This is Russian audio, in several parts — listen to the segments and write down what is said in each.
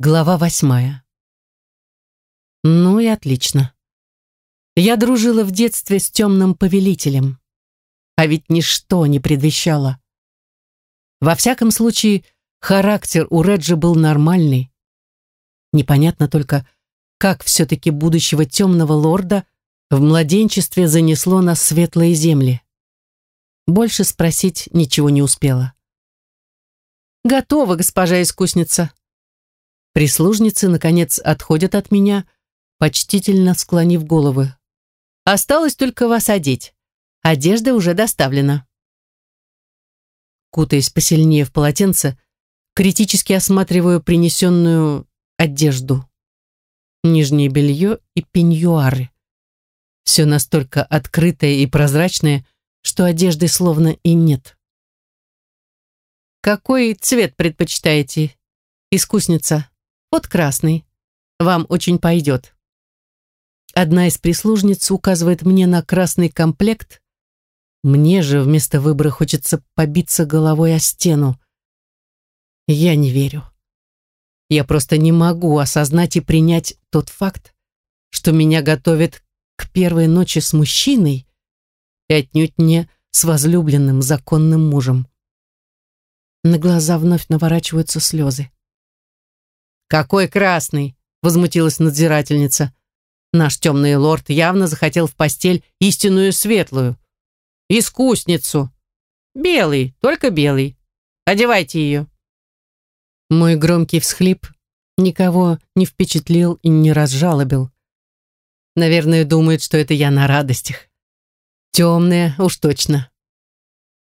Глава восьмая. Ну и отлично. Я дружила в детстве с темным повелителем. А ведь ничто не предвещало. Во всяком случае, характер у Реджи был нормальный. Непонятно только, как все-таки будущего темного лорда в младенчестве занесло на светлые земли. Больше спросить ничего не успела. «Готово, госпожа искусница», Прислужницы, наконец, отходят от меня, почтительно склонив головы. Осталось только вас одеть. Одежда уже доставлена. Кутаясь посильнее в полотенце, критически осматриваю принесенную одежду. Нижнее белье и пеньюары. Все настолько открытое и прозрачное, что одежды словно и нет. «Какой цвет предпочитаете, искусница?» Вот красный. Вам очень пойдет. Одна из прислужниц указывает мне на красный комплект. Мне же вместо выбора хочется побиться головой о стену. Я не верю. Я просто не могу осознать и принять тот факт, что меня готовят к первой ночи с мужчиной и отнюдь не с возлюбленным законным мужем. На глаза вновь наворачиваются слезы. «Какой красный!» — возмутилась надзирательница. «Наш темный лорд явно захотел в постель истинную светлую. Искусницу. Белый, только белый. Одевайте ее». Мой громкий всхлип никого не впечатлил и не разжалобил. Наверное, думает, что это я на радостях. Темная, уж точно.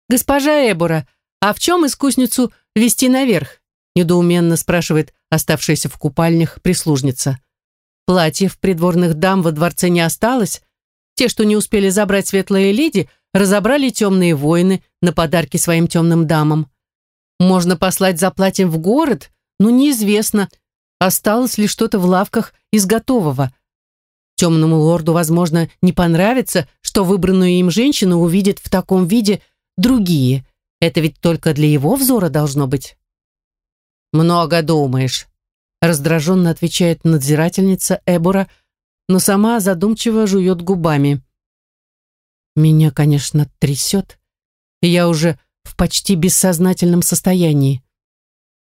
«Госпожа Эбора, а в чем искусницу вести наверх?» Недоуменно спрашивает оставшаяся в купальнях прислужница. Платьев придворных дам во дворце не осталось. Те, что не успели забрать светлые леди, разобрали темные воины на подарки своим темным дамам. Можно послать за платьем в город, но неизвестно, осталось ли что-то в лавках из готового. Темному лорду, возможно, не понравится, что выбранную им женщину увидят в таком виде другие. Это ведь только для его взора должно быть. «Много думаешь», — раздраженно отвечает надзирательница Эбора, но сама задумчиво жует губами. Меня, конечно, трясет, и я уже в почти бессознательном состоянии.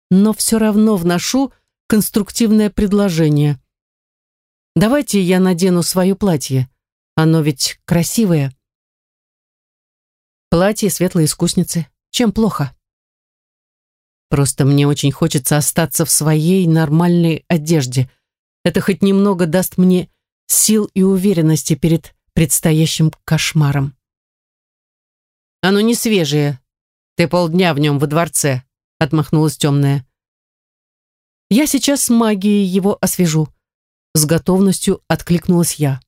Но все равно вношу конструктивное предложение. Давайте я надену свое платье. Оно ведь красивое. Платье светлой искусницы. Чем плохо? Просто мне очень хочется остаться в своей нормальной одежде. Это хоть немного даст мне сил и уверенности перед предстоящим кошмаром. «Оно не свежее. Ты полдня в нем во дворце», — отмахнулась темная. «Я сейчас магией его освежу», — с готовностью откликнулась я.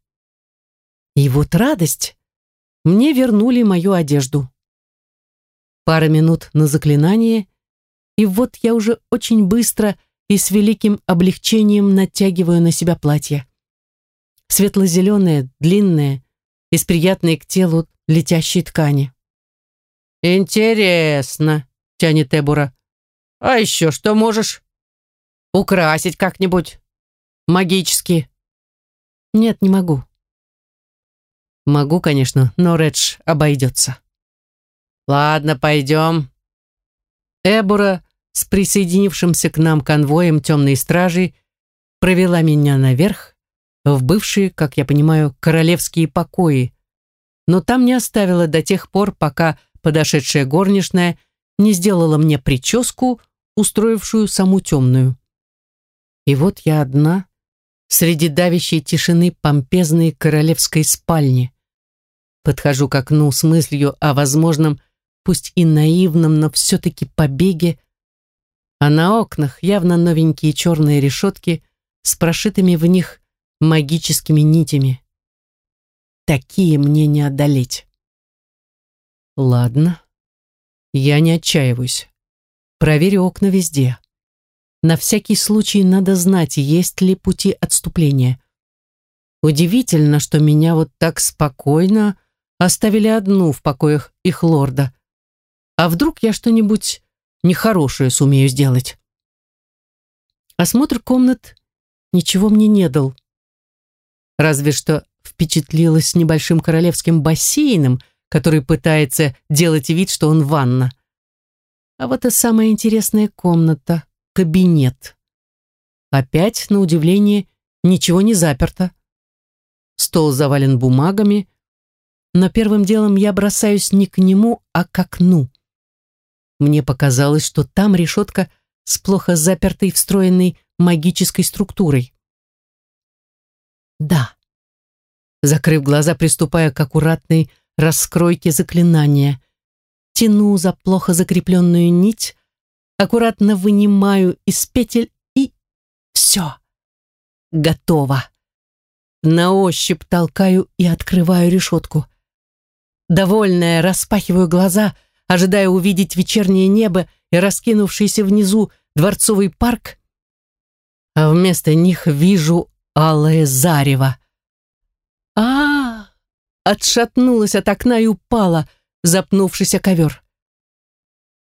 И вот радость. Мне вернули мою одежду. Пара минут на заклинание, и вот я уже очень быстро и с великим облегчением натягиваю на себя платье. Светло-зеленое, длинное, из приятной к телу летящей ткани. «Интересно», — тянет Эбура. «А еще что можешь? Украсить как-нибудь? Магически?» «Нет, не могу». «Могу, конечно, но Редж обойдется». «Ладно, пойдем». Эбура с присоединившимся к нам конвоем темной стражи провела меня наверх, в бывшие, как я понимаю, королевские покои, но там не оставила до тех пор, пока подошедшая горничная не сделала мне прическу, устроившую саму темную. И вот я одна, среди давящей тишины помпезной королевской спальни. Подхожу к окну с мыслью о возможном, пусть и наивном, но все-таки побеге а на окнах явно новенькие черные решетки с прошитыми в них магическими нитями. Такие мне не одолеть. Ладно, я не отчаиваюсь. Проверю окна везде. На всякий случай надо знать, есть ли пути отступления. Удивительно, что меня вот так спокойно оставили одну в покоях их лорда. А вдруг я что-нибудь нехорошее сумею сделать. Осмотр комнат ничего мне не дал. Разве что впечатлилась небольшим королевским бассейном, который пытается делать вид, что он ванна. А вот и самая интересная комната — кабинет. Опять, на удивление, ничего не заперто. Стол завален бумагами, но первым делом я бросаюсь не к нему, а к окну. Мне показалось, что там решетка с плохо запертой встроенной магической структурой. Да. Закрыв глаза, приступая к аккуратной раскройке заклинания. Тяну за плохо закрепленную нить, аккуратно вынимаю из петель и все. Готово. На ощупь толкаю и открываю решетку. Довольная, распахиваю глаза, ожидая увидеть вечернее небо и раскинувшийся внизу дворцовый парк, а вместо них вижу алое зарево. а, Отшатнулась от окна и упала, запнувшись о ковер.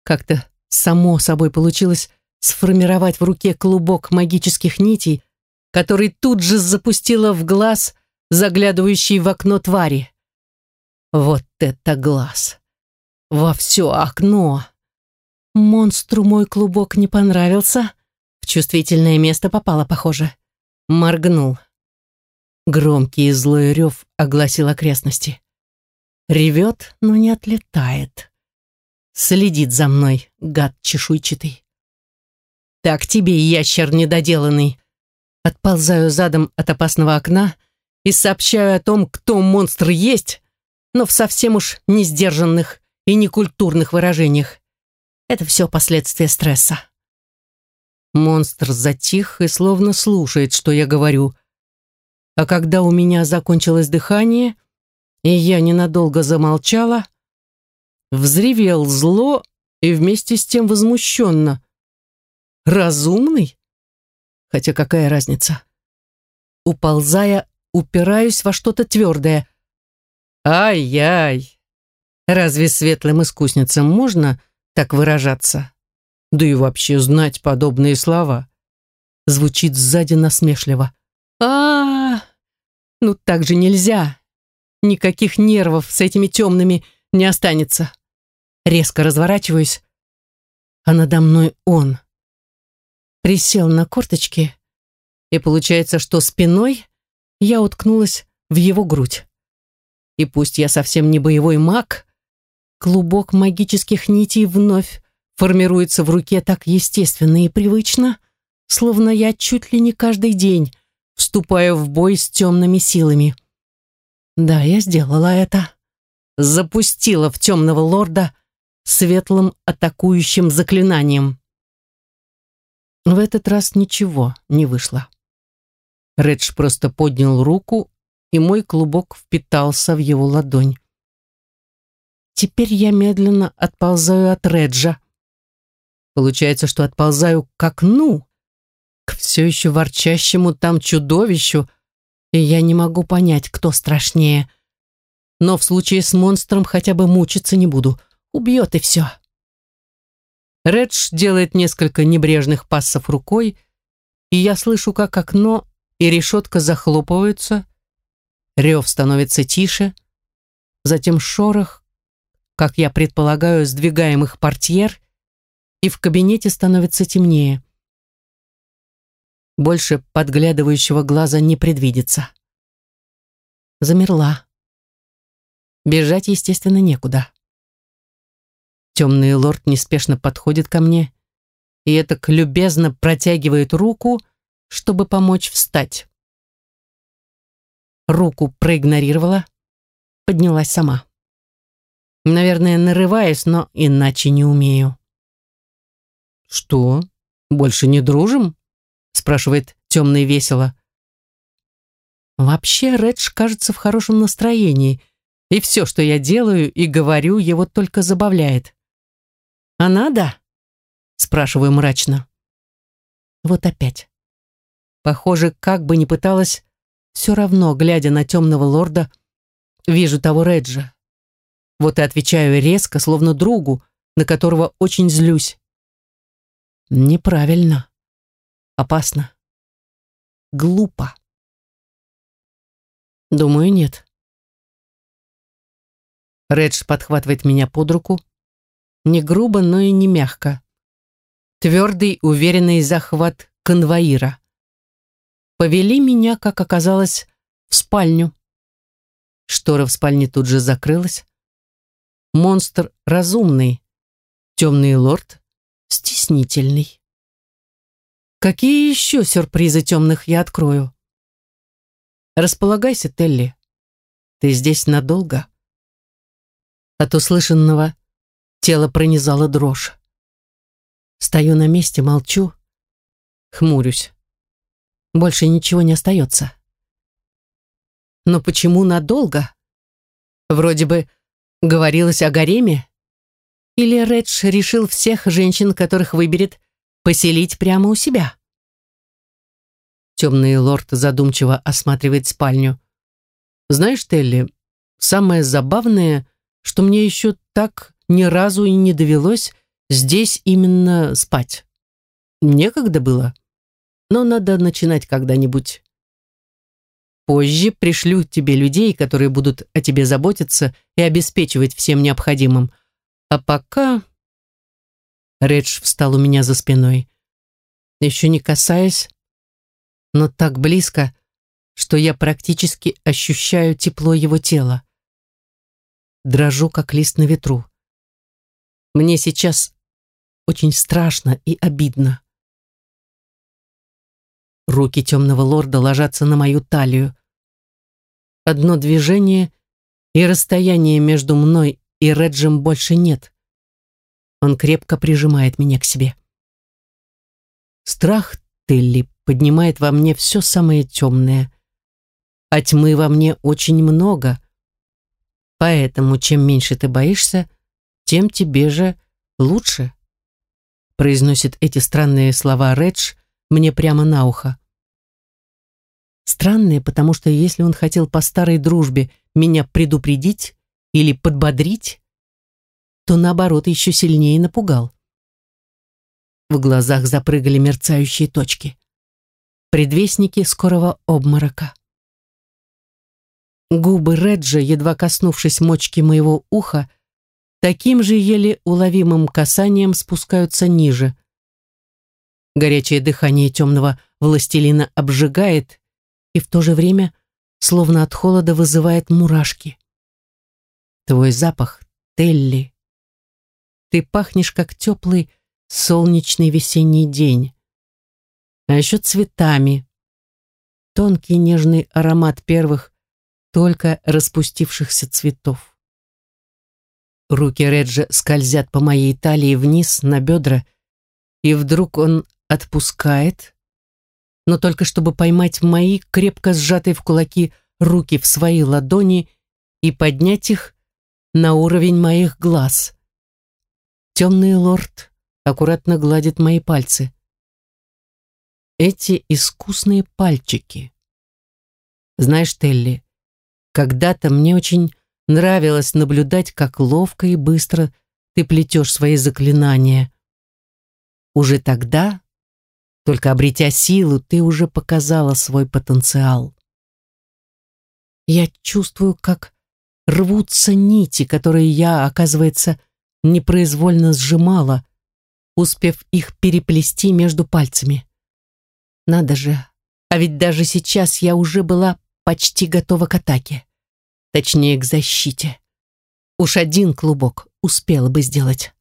Как-то само собой получилось сформировать в руке клубок магических нитей, который тут же запустила в глаз, заглядывающий в окно твари. Вот это глаз! Во все окно! Монстру мой клубок не понравился. В чувствительное место попало, похоже. Моргнул. Громкий и злой рев огласил окрестности. Ревет, но не отлетает. Следит за мной, гад чешуйчатый. Так тебе, ящер недоделанный. Отползаю задом от опасного окна и сообщаю о том, кто монстр есть, но в совсем уж несдержанных и некультурных выражениях. Это все последствия стресса. Монстр затих и словно слушает, что я говорю. А когда у меня закончилось дыхание, и я ненадолго замолчала, взревел зло и вместе с тем возмущенно. Разумный? Хотя какая разница? Уползая, упираюсь во что-то твердое. Ай-яй! Разве светлым искусницам можно так выражаться. Да и вообще знать подобные слова. Звучит сзади насмешливо. а, -а, -а Ну так же нельзя. Никаких нервов с этими темными не останется. Резко разворачиваюсь, а надо мной он. Присел на корточки, и получается, что спиной я уткнулась в его грудь. И пусть я совсем не боевой маг, Клубок магических нитей вновь формируется в руке так естественно и привычно, словно я чуть ли не каждый день вступаю в бой с темными силами. Да, я сделала это. Запустила в темного лорда светлым атакующим заклинанием. В этот раз ничего не вышло. Редж просто поднял руку, и мой клубок впитался в его ладонь. Теперь я медленно отползаю от Реджа. Получается, что отползаю к окну, к все еще ворчащему там чудовищу, и я не могу понять, кто страшнее. Но в случае с монстром хотя бы мучиться не буду. Убьет и все. Редж делает несколько небрежных пассов рукой, и я слышу, как окно и решетка захлопываются, рев становится тише, затем шорох, как я предполагаю, сдвигаемых портьер, и в кабинете становится темнее. Больше подглядывающего глаза не предвидится. Замерла. Бежать, естественно, некуда. Темный лорд неспешно подходит ко мне и это любезно протягивает руку, чтобы помочь встать. Руку проигнорировала, поднялась сама. Наверное, нарываюсь, но иначе не умею. «Что? Больше не дружим?» спрашивает темный весело. Вообще, Редж кажется в хорошем настроении, и все, что я делаю и говорю, его только забавляет. «А надо?» спрашиваю мрачно. Вот опять. Похоже, как бы ни пыталась, все равно, глядя на темного лорда, вижу того Реджа, вот и отвечаю резко, словно другу, на которого очень злюсь. Неправильно. опасно. Глупо. Думаю, нет. Редж подхватывает меня под руку. Не грубо, но и не мягко. Твердый, уверенный захват конвоира. Повели меня, как оказалось, в спальню. Штора в спальне тут же закрылась. Монстр разумный, темный лорд стеснительный. Какие еще сюрпризы темных я открою? Располагайся, Телли. Ты здесь надолго. От услышанного тело пронизало дрожь. Стою на месте, молчу, хмурюсь. Больше ничего не остается. Но почему надолго? Вроде бы говорилось о гареме. Или Редж решил всех женщин, которых выберет, поселить прямо у себя? Темный лорд задумчиво осматривает спальню. Знаешь, Телли, самое забавное, что мне еще так ни разу и не довелось здесь именно спать. Некогда было но надо начинать когда-нибудь. Позже пришлю тебе людей, которые будут о тебе заботиться и обеспечивать всем необходимым. А пока...» Редж встал у меня за спиной. Еще не касаясь, но так близко, что я практически ощущаю тепло его тела. Дрожу, как лист на ветру. Мне сейчас очень страшно и обидно. Руки темного лорда ложатся на мою талию. Одно движение, и расстояние между мной и Реджем больше нет. Он крепко прижимает меня к себе. Страх Телли поднимает во мне все самое темное. А тьмы во мне очень много. Поэтому чем меньше ты боишься, тем тебе же лучше. Произносит эти странные слова Редж, мне прямо на ухо. Странное, потому что если он хотел по старой дружбе меня предупредить или подбодрить, то наоборот еще сильнее напугал. В глазах запрыгали мерцающие точки. Предвестники скорого обморока. Губы Реджа, едва коснувшись мочки моего уха, таким же еле уловимым касанием спускаются ниже. Горячее дыхание темного властелина обжигает и в то же время словно от холода вызывает мурашки. Твой запах, Телли. Ты пахнешь, как теплый солнечный весенний день. А еще цветами. Тонкий нежный аромат первых, только распустившихся цветов. Руки Реджа скользят по моей талии вниз на бедра, и вдруг он отпускает, но только чтобы поймать мои крепко сжатые в кулаки руки в свои ладони и поднять их на уровень моих глаз. Темный лорд аккуратно гладит мои пальцы. Эти искусные пальчики. Знаешь, Телли, когда-то мне очень нравилось наблюдать, как ловко и быстро ты плетешь свои заклинания. Уже тогда только обретя силу, ты уже показала свой потенциал. Я чувствую, как рвутся нити, которые я, оказывается, непроизвольно сжимала, успев их переплести между пальцами. Надо же, а ведь даже сейчас я уже была почти готова к атаке. Точнее, к защите. Уж один клубок успела бы сделать.